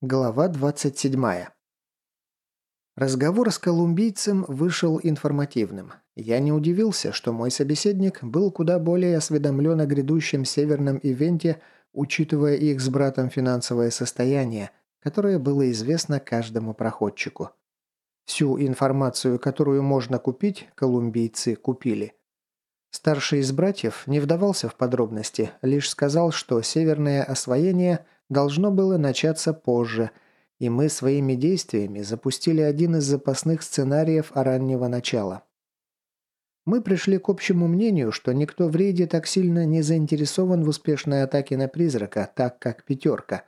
Глава 27. Разговор с колумбийцем вышел информативным. Я не удивился, что мой собеседник был куда более осведомлен о грядущем северном ивенте, учитывая их с братом финансовое состояние, которое было известно каждому проходчику. Всю информацию, которую можно купить, колумбийцы купили. Старший из братьев не вдавался в подробности, лишь сказал, что северное освоение – должно было начаться позже, и мы своими действиями запустили один из запасных сценариев раннего начала. Мы пришли к общему мнению, что никто в рейде так сильно не заинтересован в успешной атаке на призрака, так как пятерка.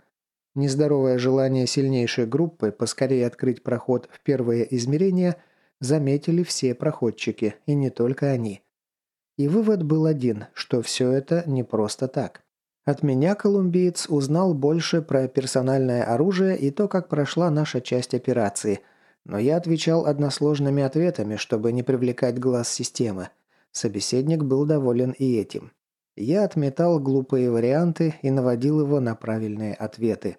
Нездоровое желание сильнейшей группы поскорее открыть проход в первое измерение заметили все проходчики, и не только они. И вывод был один, что все это не просто так. От меня колумбиец узнал больше про персональное оружие и то, как прошла наша часть операции, но я отвечал односложными ответами, чтобы не привлекать глаз системы. Собеседник был доволен и этим. Я отметал глупые варианты и наводил его на правильные ответы.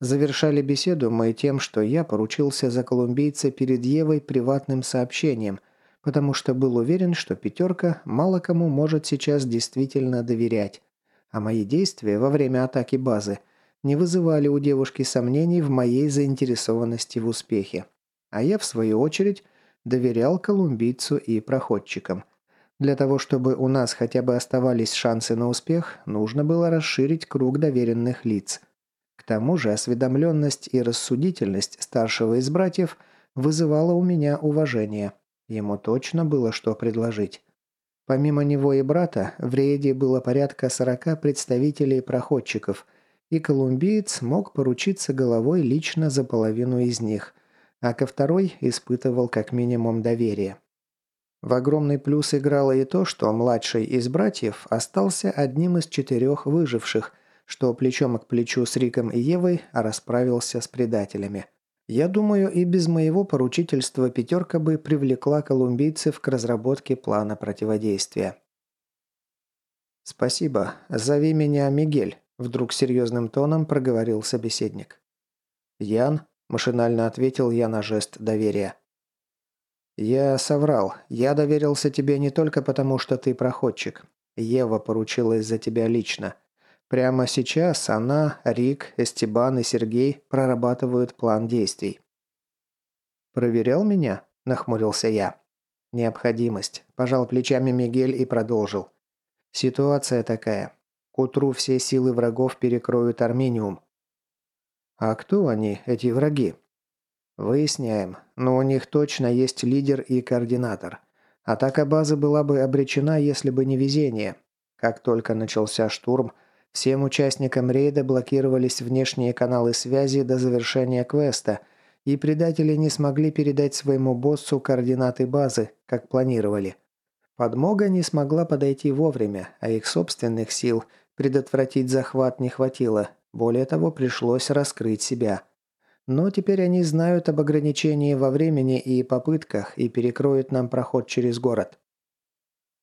Завершали беседу мы тем, что я поручился за колумбийца перед Евой приватным сообщением, потому что был уверен, что пятерка мало кому может сейчас действительно доверять а мои действия во время атаки базы не вызывали у девушки сомнений в моей заинтересованности в успехе. А я, в свою очередь, доверял колумбийцу и проходчикам. Для того, чтобы у нас хотя бы оставались шансы на успех, нужно было расширить круг доверенных лиц. К тому же осведомленность и рассудительность старшего из братьев вызывала у меня уважение. Ему точно было что предложить. Помимо него и брата, в рейде было порядка 40 представителей проходчиков, и колумбиец мог поручиться головой лично за половину из них, а ко второй испытывал как минимум доверие. В огромный плюс играло и то, что младший из братьев остался одним из четырех выживших, что плечом к плечу с Риком и Евой расправился с предателями. Я думаю, и без моего поручительства «пятерка» бы привлекла колумбийцев к разработке плана противодействия. «Спасибо. Зови меня Мигель», – вдруг серьезным тоном проговорил собеседник. «Ян», – машинально ответил я на жест доверия. «Я соврал. Я доверился тебе не только потому, что ты проходчик. Ева поручилась за тебя лично. Прямо сейчас она, Рик, Эстебан и Сергей прорабатывают план действий. «Проверял меня?» – нахмурился я. «Необходимость», – пожал плечами Мигель и продолжил. «Ситуация такая. К утру все силы врагов перекроют Армениум». «А кто они, эти враги?» «Выясняем. Но у них точно есть лидер и координатор. Атака базы была бы обречена, если бы не везение. Как только начался штурм – Всем участникам рейда блокировались внешние каналы связи до завершения квеста, и предатели не смогли передать своему боссу координаты базы, как планировали. Подмога не смогла подойти вовремя, а их собственных сил предотвратить захват не хватило, более того, пришлось раскрыть себя. Но теперь они знают об ограничении во времени и попытках и перекроют нам проход через город.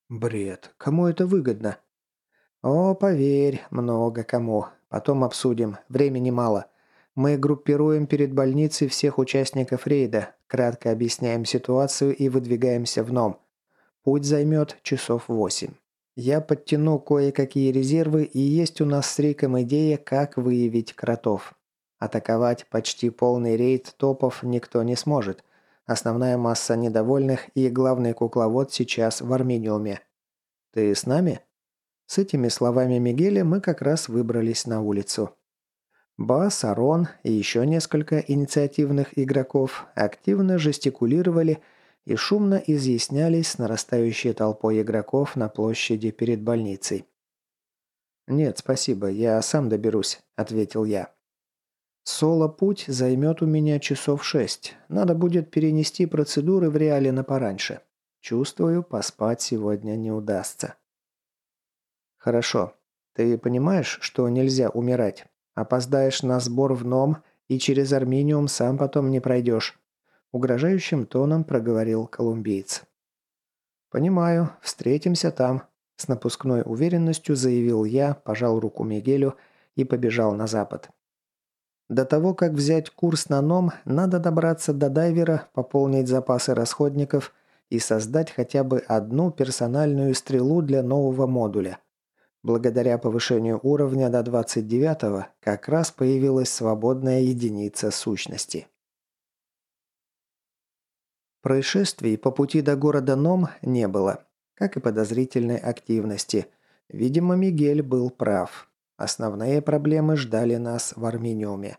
Бред. Кому это выгодно? «О, поверь, много кому. Потом обсудим. Времени мало. Мы группируем перед больницей всех участников рейда, кратко объясняем ситуацию и выдвигаемся в НОМ. Путь займет часов восемь. Я подтяну кое-какие резервы, и есть у нас с Риком идея, как выявить кротов. Атаковать почти полный рейд топов никто не сможет. Основная масса недовольных и главный кукловод сейчас в Армениуме. Ты с нами?» С этими словами Мигеля мы как раз выбрались на улицу. Бас, Арон и еще несколько инициативных игроков активно жестикулировали и шумно изъяснялись с нарастающей толпой игроков на площади перед больницей. «Нет, спасибо, я сам доберусь», — ответил я. «Соло-путь займет у меня часов шесть. Надо будет перенести процедуры в реале на пораньше. Чувствую, поспать сегодня не удастся». «Хорошо. Ты понимаешь, что нельзя умирать? Опоздаешь на сбор в НОМ и через Арминиум сам потом не пройдешь», – угрожающим тоном проговорил колумбиец. «Понимаю. Встретимся там», – с напускной уверенностью заявил я, пожал руку Мигелю и побежал на запад. До того, как взять курс на ном, надо добраться до дайвера, пополнить запасы расходников и создать хотя бы одну персональную стрелу для нового модуля. Благодаря повышению уровня до 29 как раз появилась свободная единица сущности. Происшествий по пути до города Ном не было, как и подозрительной активности. Видимо, Мигель был прав. Основные проблемы ждали нас в Арминиуме.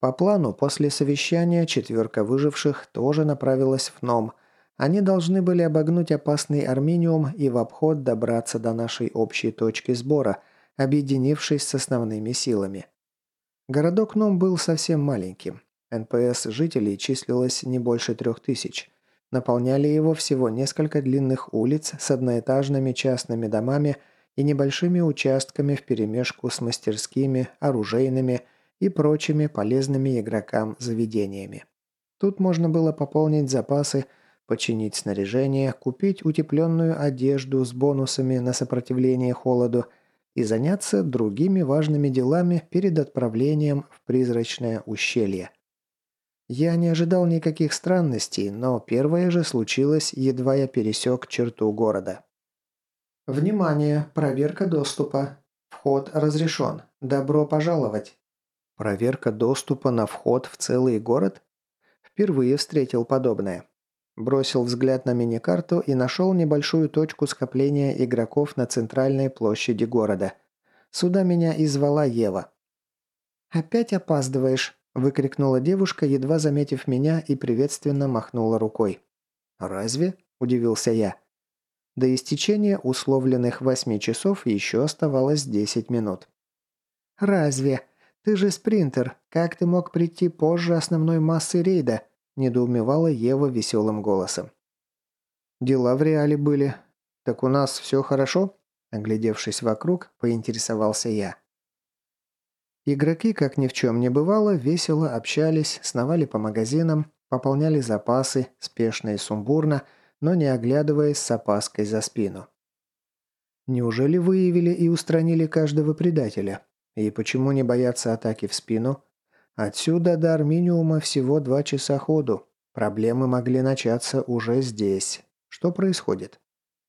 По плану, после совещания четверка выживших тоже направилась в Ном. Они должны были обогнуть опасный Арминиум и в обход добраться до нашей общей точки сбора, объединившись с основными силами. Городок Ном был совсем маленьким. НПС жителей числилось не больше трех тысяч. Наполняли его всего несколько длинных улиц с одноэтажными частными домами – и небольшими участками вперемешку с мастерскими, оружейными и прочими полезными игрокам заведениями. Тут можно было пополнить запасы, починить снаряжение, купить утепленную одежду с бонусами на сопротивление холоду и заняться другими важными делами перед отправлением в призрачное ущелье. Я не ожидал никаких странностей, но первое же случилось, едва я пересек черту города. «Внимание! Проверка доступа. Вход разрешен. Добро пожаловать!» Проверка доступа на вход в целый город? Впервые встретил подобное. Бросил взгляд на миникарту и нашел небольшую точку скопления игроков на центральной площади города. Сюда меня и звала Ева. «Опять опаздываешь», – выкрикнула девушка, едва заметив меня и приветственно махнула рукой. «Разве?» – удивился я. До истечения условленных восьми часов еще оставалось 10 минут. «Разве? Ты же спринтер. Как ты мог прийти позже основной массы рейда?» – недоумевала Ева веселым голосом. «Дела в реале были. Так у нас все хорошо?» Оглядевшись вокруг, поинтересовался я. Игроки, как ни в чем не бывало, весело общались, сновали по магазинам, пополняли запасы, спешно и сумбурно – но не оглядываясь с опаской за спину. Неужели выявили и устранили каждого предателя? И почему не боятся атаки в спину? Отсюда до Арминиума всего два часа ходу. Проблемы могли начаться уже здесь. Что происходит?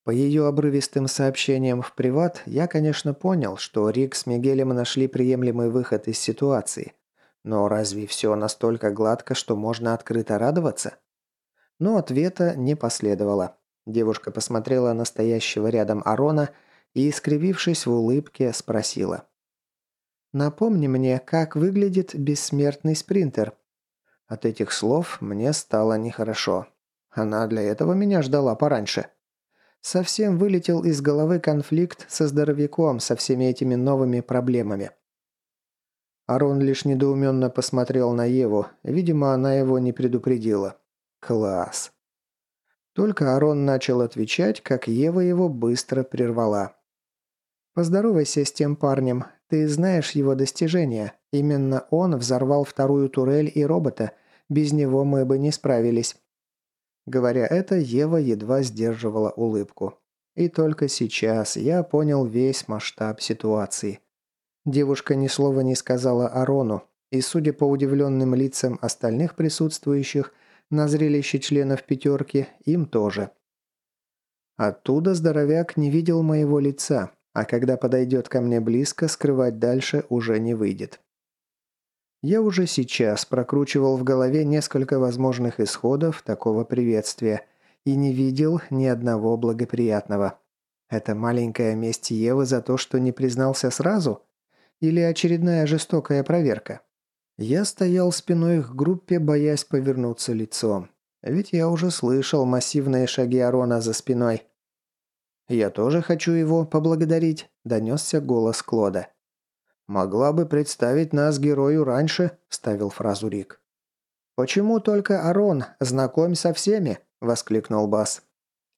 По ее обрывистым сообщениям в приват, я, конечно, понял, что Рик с Мигелем нашли приемлемый выход из ситуации. Но разве все настолько гладко, что можно открыто радоваться? Но ответа не последовало. Девушка посмотрела на стоящего рядом Арона и, искривившись в улыбке, спросила. «Напомни мне, как выглядит бессмертный спринтер». От этих слов мне стало нехорошо. Она для этого меня ждала пораньше. Совсем вылетел из головы конфликт со здоровяком, со всеми этими новыми проблемами. Арон лишь недоуменно посмотрел на Еву. Видимо, она его не предупредила. Класс. Только Арон начал отвечать, как Ева его быстро прервала. «Поздоровайся с тем парнем. Ты знаешь его достижения. Именно он взорвал вторую турель и робота. Без него мы бы не справились». Говоря это, Ева едва сдерживала улыбку. И только сейчас я понял весь масштаб ситуации. Девушка ни слова не сказала Арону, и, судя по удивленным лицам остальных присутствующих, на зрелище членов пятерки им тоже. Оттуда здоровяк не видел моего лица, а когда подойдет ко мне близко, скрывать дальше уже не выйдет. Я уже сейчас прокручивал в голове несколько возможных исходов такого приветствия и не видел ни одного благоприятного. Это маленькая месть Евы за то, что не признался сразу? Или очередная жестокая проверка? Я стоял спиной к группе, боясь повернуться лицом. Ведь я уже слышал массивные шаги Арона за спиной. «Я тоже хочу его поблагодарить», – донесся голос Клода. «Могла бы представить нас герою раньше», – вставил фразу Рик. «Почему только Арон? Знакомь со всеми», – воскликнул Бас.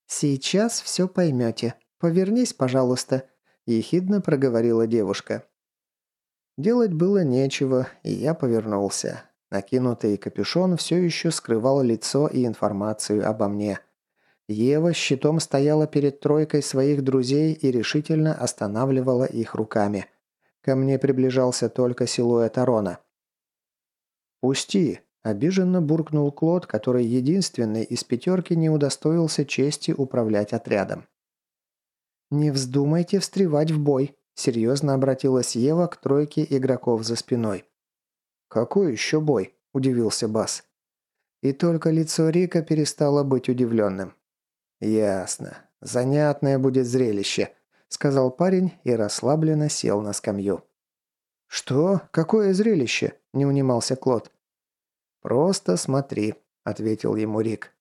«Сейчас все поймете. Повернись, пожалуйста», – ехидно проговорила девушка. Делать было нечего, и я повернулся. Накинутый капюшон все еще скрывал лицо и информацию обо мне. Ева щитом стояла перед тройкой своих друзей и решительно останавливала их руками. Ко мне приближался только силуэт Арона. «Пусти!» – обиженно буркнул Клод, который единственный из пятерки не удостоился чести управлять отрядом. «Не вздумайте встревать в бой», – серьезно обратилась Ева к тройке игроков за спиной. «Какой еще бой?» – удивился Бас. И только лицо Рика перестало быть удивленным. «Ясно. Занятное будет зрелище», – сказал парень и расслабленно сел на скамью. «Что? Какое зрелище?» – не унимался Клод. «Просто смотри», – ответил ему Рик.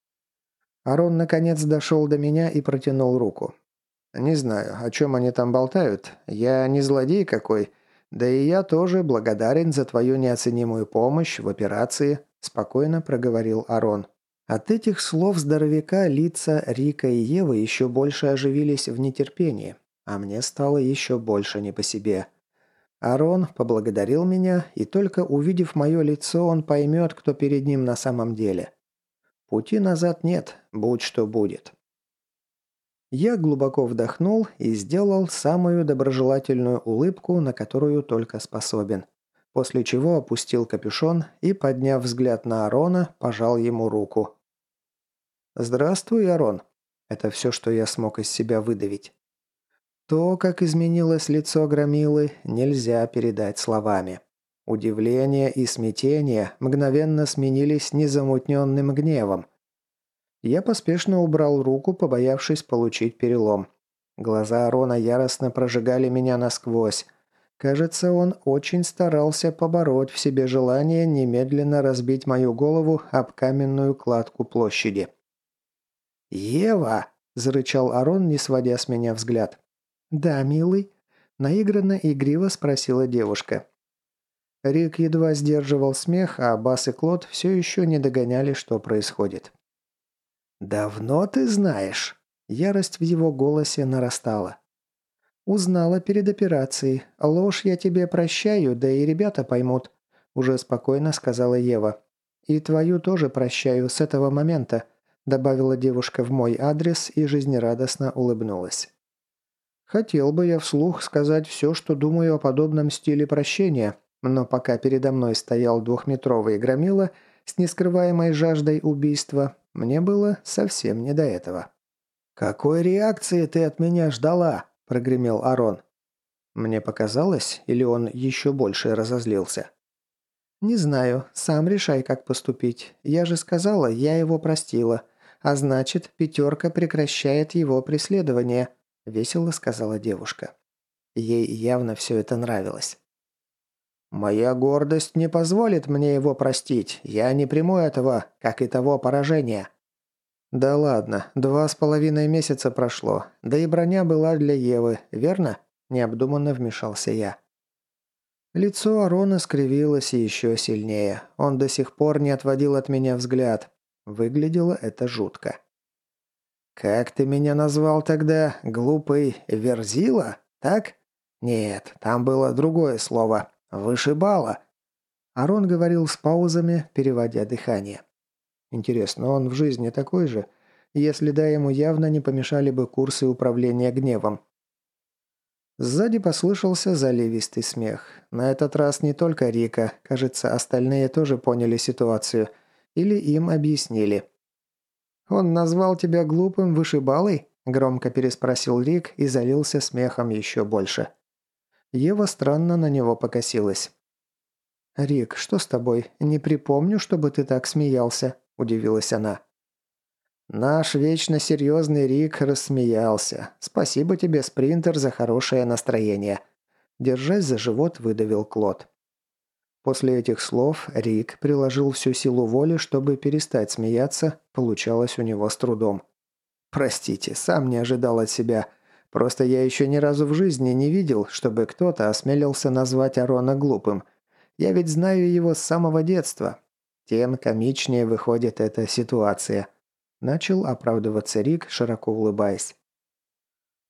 Арон наконец дошел до меня и протянул руку. «Не знаю, о чем они там болтают. Я не злодей какой. Да и я тоже благодарен за твою неоценимую помощь в операции», – спокойно проговорил Арон. От этих слов здоровяка лица Рика и Евы еще больше оживились в нетерпении, а мне стало еще больше не по себе. Арон поблагодарил меня, и только увидев мое лицо, он поймет, кто перед ним на самом деле. Пути назад нет, будь что будет. Я глубоко вдохнул и сделал самую доброжелательную улыбку, на которую только способен. После чего опустил капюшон и, подняв взгляд на Арона, пожал ему руку. «Здравствуй, Арон». Это все, что я смог из себя выдавить. То, как изменилось лицо Громилы, нельзя передать словами. Удивление и смятение мгновенно сменились незамутненным гневом. Я поспешно убрал руку, побоявшись получить перелом. Глаза Арона яростно прожигали меня насквозь. Кажется, он очень старался побороть в себе желание немедленно разбить мою голову об каменную кладку площади. «Ева!» – зарычал Арон, не сводя с меня взгляд. «Да, милый?» – наигранно игриво спросила девушка. Рик едва сдерживал смех, а Бас и Клод все еще не догоняли, что происходит. «Давно ты знаешь?» Ярость в его голосе нарастала. «Узнала перед операцией. Ложь я тебе прощаю, да и ребята поймут», – уже спокойно сказала Ева. «И твою тоже прощаю с этого момента», – добавила девушка в мой адрес и жизнерадостно улыбнулась. Хотел бы я вслух сказать все, что думаю о подобном стиле прощения, но пока передо мной стоял двухметровый громила с нескрываемой жаждой убийства, мне было совсем не до этого. «Какой реакции ты от меня ждала?» – прогремел Арон. Мне показалось, или он еще больше разозлился. «Не знаю, сам решай, как поступить. Я же сказала, я его простила. А значит, пятерка прекращает его преследование», – весело сказала девушка. Ей явно все это нравилось. «Моя гордость не позволит мне его простить. Я не приму этого, как и того поражения». «Да ладно, два с половиной месяца прошло. Да и броня была для Евы, верно?» Необдуманно вмешался я. Лицо Арона скривилось еще сильнее. Он до сих пор не отводил от меня взгляд. Выглядело это жутко. «Как ты меня назвал тогда? Глупый Верзила? Так?» «Нет, там было другое слово. «Вышибала!» Арон говорил с паузами, переводя дыхание. Интересно, он в жизни такой же? Если да, ему явно не помешали бы курсы управления гневом. Сзади послышался заливистый смех. На этот раз не только Рика, кажется, остальные тоже поняли ситуацию. Или им объяснили. «Он назвал тебя глупым вышибалой?» – громко переспросил Рик и залился смехом еще больше. Ева странно на него покосилась. «Рик, что с тобой? Не припомню, чтобы ты так смеялся», – удивилась она. Наш вечно серьезный Рик рассмеялся. «Спасибо тебе, спринтер, за хорошее настроение». Держась за живот, выдавил Клод. После этих слов Рик приложил всю силу воли, чтобы перестать смеяться, получалось у него с трудом. «Простите, сам не ожидал от себя. Просто я еще ни разу в жизни не видел, чтобы кто-то осмелился назвать Арона глупым. Я ведь знаю его с самого детства. Тем комичнее выходит эта ситуация. Начал оправдываться Рик, широко улыбаясь.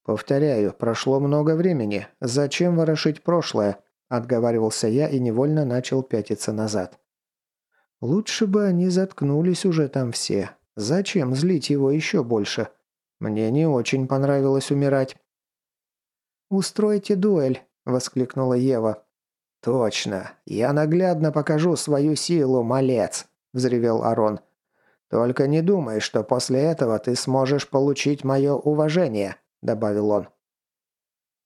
«Повторяю, прошло много времени. Зачем ворошить прошлое?» Отговаривался я и невольно начал пятиться назад. «Лучше бы они заткнулись уже там все. Зачем злить его еще больше?» Мне не очень понравилось умирать». «Устройте дуэль», – воскликнула Ева. «Точно. Я наглядно покажу свою силу, малец», – взревел Арон. «Только не думай, что после этого ты сможешь получить мое уважение», – добавил он.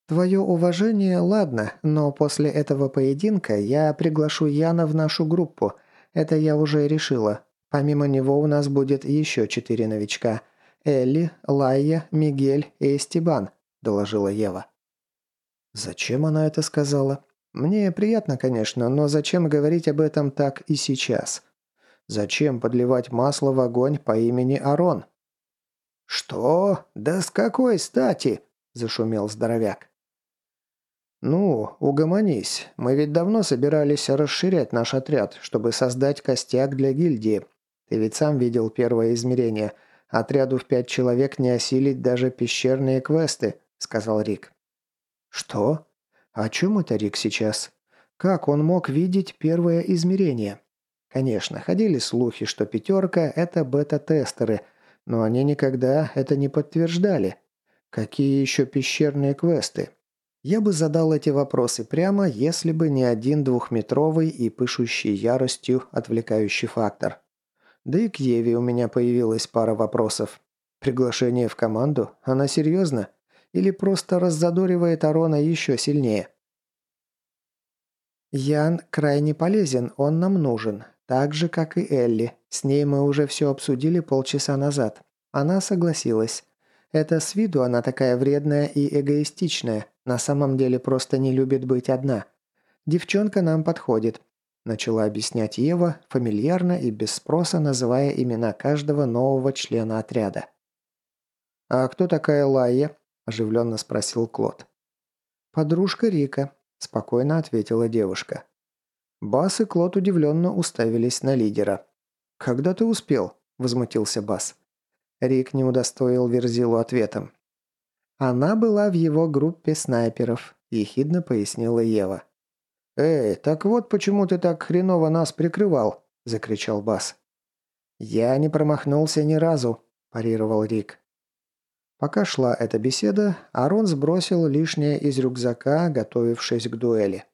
«Твое уважение, ладно, но после этого поединка я приглашу Яна в нашу группу. Это я уже решила. Помимо него у нас будет еще четыре новичка. Элли, Лайя, Мигель и Эстебан», – доложила Ева. Зачем она это сказала? Мне приятно, конечно, но зачем говорить об этом так и сейчас? Зачем подливать масло в огонь по имени Арон? «Что? Да с какой стати?» – зашумел здоровяк. «Ну, угомонись. Мы ведь давно собирались расширять наш отряд, чтобы создать костяк для гильдии. Ты ведь сам видел первое измерение. Отряду в пять человек не осилить даже пещерные квесты», – сказал Рик. «Что? О чем это Рик сейчас? Как он мог видеть первое измерение?» Конечно, ходили слухи, что «пятерка» – это бета-тестеры, но они никогда это не подтверждали. Какие еще пещерные квесты? Я бы задал эти вопросы прямо, если бы не один двухметровый и пышущий яростью отвлекающий фактор. Да и к Еве у меня появилась пара вопросов. Приглашение в команду? Она серьезно? Или просто раззадоривает Арона еще сильнее. «Ян крайне полезен, он нам нужен. Так же, как и Элли. С ней мы уже все обсудили полчаса назад. Она согласилась. Это с виду она такая вредная и эгоистичная. На самом деле просто не любит быть одна. Девчонка нам подходит», – начала объяснять Ева, фамильярно и без спроса называя имена каждого нового члена отряда. «А кто такая Лайя?» Оживленно спросил Клод. «Подружка Рика», – спокойно ответила девушка. Бас и Клод удивленно уставились на лидера. «Когда ты успел?» – возмутился Бас. Рик не удостоил Верзилу ответом. «Она была в его группе снайперов», – ехидно пояснила Ева. «Эй, так вот почему ты так хреново нас прикрывал?» – закричал Бас. «Я не промахнулся ни разу», – парировал Рик. Пока шла эта беседа, Арон сбросил лишнее из рюкзака, готовившись к дуэли.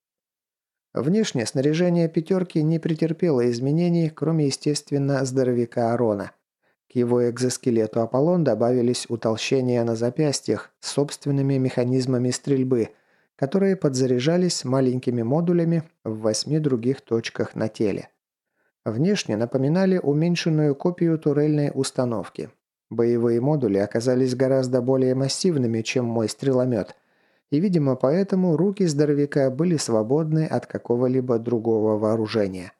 Внешнее снаряжение «пятерки» не претерпело изменений, кроме, естественно, здоровяка Арона. К его экзоскелету Аполлон добавились утолщения на запястьях с собственными механизмами стрельбы, которые подзаряжались маленькими модулями в восьми других точках на теле. Внешне напоминали уменьшенную копию турельной установки, Боевые модули оказались гораздо более массивными, чем мой стреломет, и, видимо, поэтому руки здоровяка были свободны от какого-либо другого вооружения.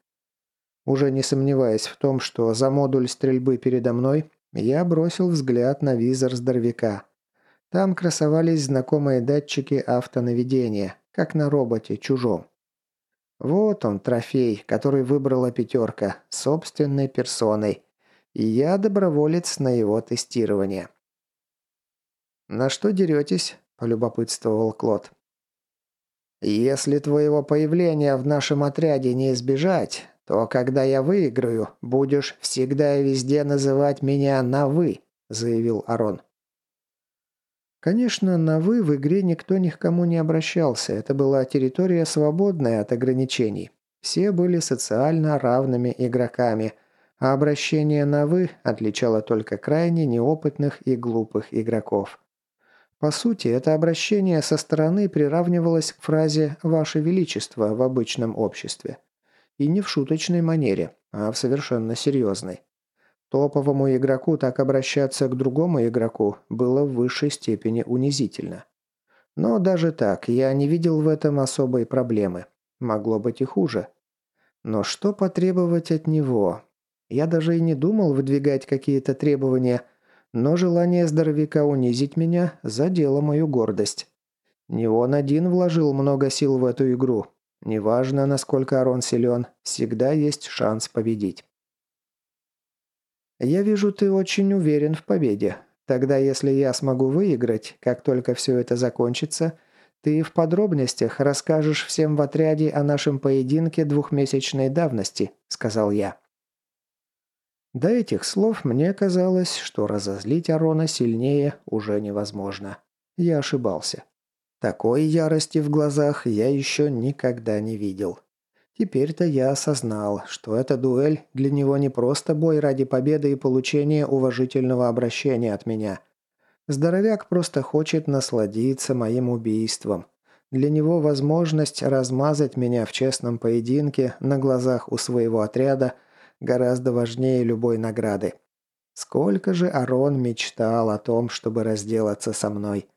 Уже не сомневаясь в том, что за модуль стрельбы передо мной, я бросил взгляд на визор здоровяка. Там красовались знакомые датчики автонаведения, как на роботе чужом. Вот он, трофей, который выбрала пятерка, собственной персоной, я доброволец на его тестирование. «На что деретесь?» – полюбопытствовал Клод. «Если твоего появления в нашем отряде не избежать, то когда я выиграю, будешь всегда и везде называть меня на «вы», – заявил Арон. Конечно, на «вы» в игре никто ни к кому не обращался. Это была территория, свободная от ограничений. Все были социально равными игроками – а обращение на «вы» отличало только крайне неопытных и глупых игроков. По сути, это обращение со стороны приравнивалось к фразе «Ваше Величество» в обычном обществе. И не в шуточной манере, а в совершенно серьезной. Топовому игроку так обращаться к другому игроку было в высшей степени унизительно. Но даже так, я не видел в этом особой проблемы. Могло быть и хуже. Но что потребовать от него? Я даже и не думал выдвигать какие-то требования, но желание здоровяка унизить меня задело мою гордость. Не он один вложил много сил в эту игру. Неважно, насколько Арон силен, всегда есть шанс победить. «Я вижу, ты очень уверен в победе. Тогда, если я смогу выиграть, как только все это закончится, ты в подробностях расскажешь всем в отряде о нашем поединке двухмесячной давности», — сказал я. До этих слов мне казалось, что разозлить Арона сильнее уже невозможно. Я ошибался. Такой ярости в глазах я еще никогда не видел. Теперь-то я осознал, что эта дуэль для него не просто бой ради победы и получения уважительного обращения от меня. Здоровяк просто хочет насладиться моим убийством. Для него возможность размазать меня в честном поединке на глазах у своего отряда гораздо важнее любой награды. Сколько же Арон мечтал о том, чтобы разделаться со мной.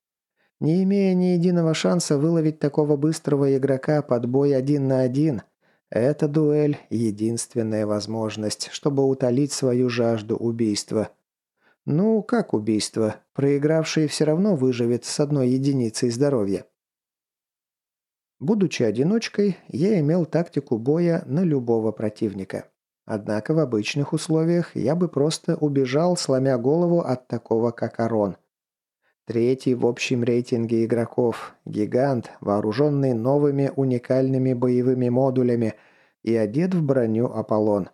Не имея ни единого шанса выловить такого быстрого игрока под бой один на один – эта дуэль – единственная возможность, чтобы утолить свою жажду убийства. Ну, как убийство? Проигравший все равно выживет с одной единицей здоровья. Будучи одиночкой, я имел тактику боя на любого противника. Однако в обычных условиях я бы просто убежал, сломя голову от такого, как Арон – Третий в общем рейтинге игроков. Гигант, вооруженный новыми уникальными боевыми модулями и одет в броню Аполлон.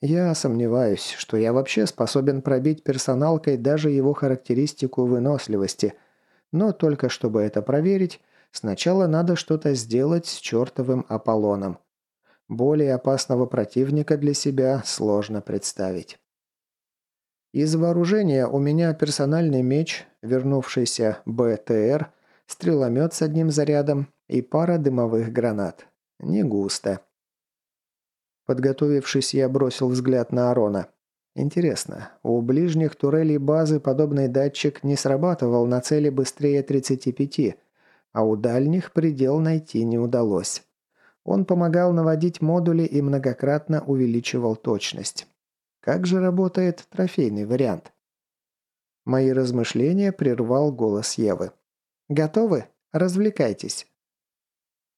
Я сомневаюсь, что я вообще способен пробить персоналкой даже его характеристику выносливости. Но только чтобы это проверить, сначала надо что-то сделать с чертовым Аполлоном. Более опасного противника для себя сложно представить. Из вооружения у меня персональный меч, вернувшийся БТР, стреломет с одним зарядом и пара дымовых гранат. Не густо. Подготовившись, я бросил взгляд на Арона. Интересно, у ближних турелей базы подобный датчик не срабатывал на цели быстрее 35, а у дальних предел найти не удалось. Он помогал наводить модули и многократно увеличивал точность. Как же работает трофейный вариант? Мои размышления прервал голос Евы. «Готовы? Развлекайтесь».